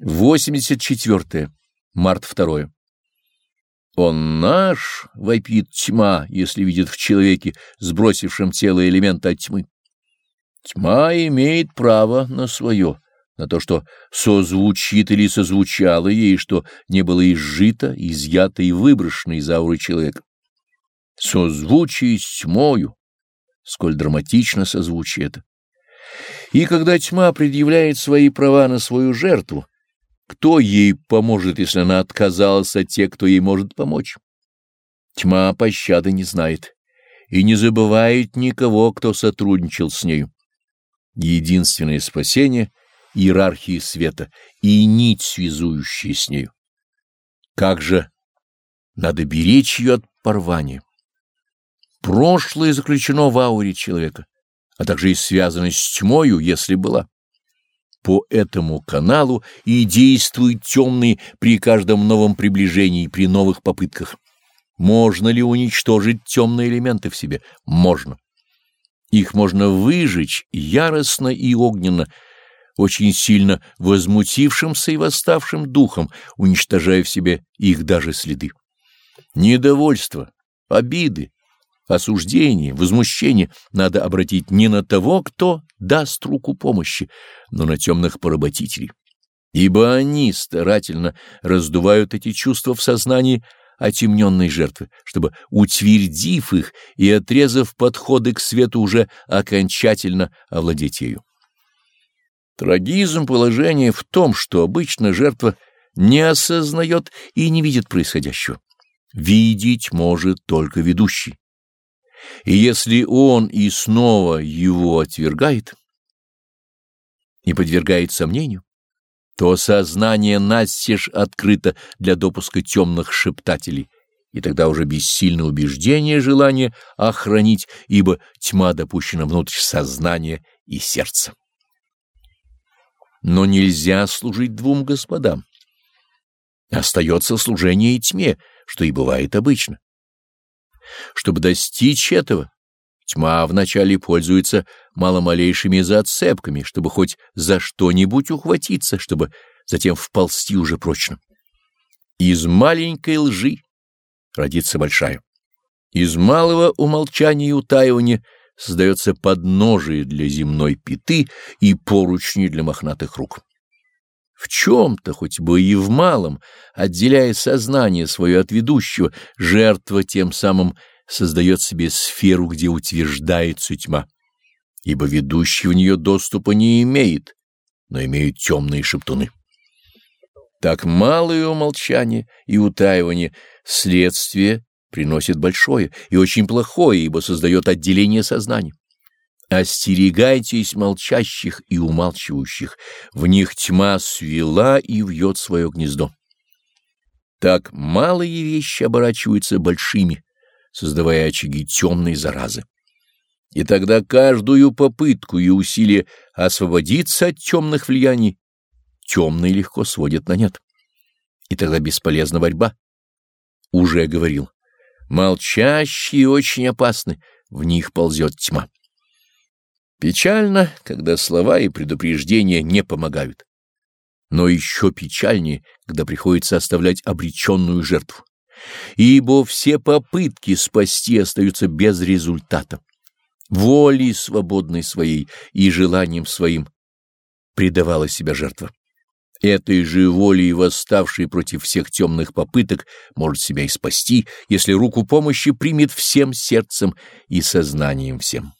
84. Март 2. Он наш, вопит тьма, если видит в человеке, сбросившем тело элемента от тьмы. Тьма имеет право на свое, на то, что созвучит или созвучало ей, что не было изжито, изъято и выброшено из ауры человека. Созвучие с тьмою, сколь драматично созвучие это. И когда тьма предъявляет свои права на свою жертву, кто ей поможет, если она отказалась от тех, кто ей может помочь? Тьма пощады не знает и не забывает никого, кто сотрудничал с нею. Единственное спасение — иерархии света и нить, связующая с нею. Как же надо беречь ее от порвания. Прошлое заключено в ауре человека, а также и связано с тьмою, если была. По этому каналу и действуют темные при каждом новом приближении, при новых попытках. Можно ли уничтожить темные элементы в себе? Можно. Их можно выжечь яростно и огненно, очень сильно возмутившимся и восставшим духом, уничтожая в себе их даже следы. Недовольство, обиды, осуждение, возмущение надо обратить не на того, кто даст руку помощи, но на темных поработителей. Ибо они старательно раздувают эти чувства в сознании отемненной жертвы, чтобы, утвердив их и отрезав подходы к свету, уже окончательно овладеть ею. Трагизм положения в том, что обычно жертва не осознает и не видит происходящего. Видеть может только ведущий. И если он и снова его отвергает и подвергает сомнению, то сознание настежь открыто для допуска темных шептателей, и тогда уже бессильно убеждение желание охранить, ибо тьма допущена внутрь сознания и сердца. Но нельзя служить двум господам. Остается служение и тьме, что и бывает обычно. Чтобы достичь этого, тьма вначале пользуется маломалейшими зацепками, чтобы хоть за что-нибудь ухватиться, чтобы затем вползти уже прочно. Из маленькой лжи родится большая. Из малого умолчания и утаивания создается подножие для земной пяты и поручни для мохнатых рук. В чем-то, хоть бы и в малом, отделяя сознание свое от ведущего, жертва тем самым создает себе сферу, где утверждается тьма, ибо ведущий в нее доступа не имеет, но имеют темные шептуны. Так малое умолчание и утаивание следствие приносит большое и очень плохое, ибо создает отделение сознания. Остерегайтесь молчащих и умалчивающих, в них тьма свела и вьет свое гнездо. Так малые вещи оборачиваются большими, создавая очаги темной заразы. И тогда каждую попытку и усилие освободиться от темных влияний темные легко сводят на нет. И тогда бесполезна борьба. Уже говорил, молчащие очень опасны, в них ползет тьма. Печально, когда слова и предупреждения не помогают. Но еще печальнее, когда приходится оставлять обреченную жертву. Ибо все попытки спасти остаются без результата. Волей свободной своей и желанием своим предавала себя жертва. Этой же волей, восставшей против всех темных попыток, может себя и спасти, если руку помощи примет всем сердцем и сознанием всем.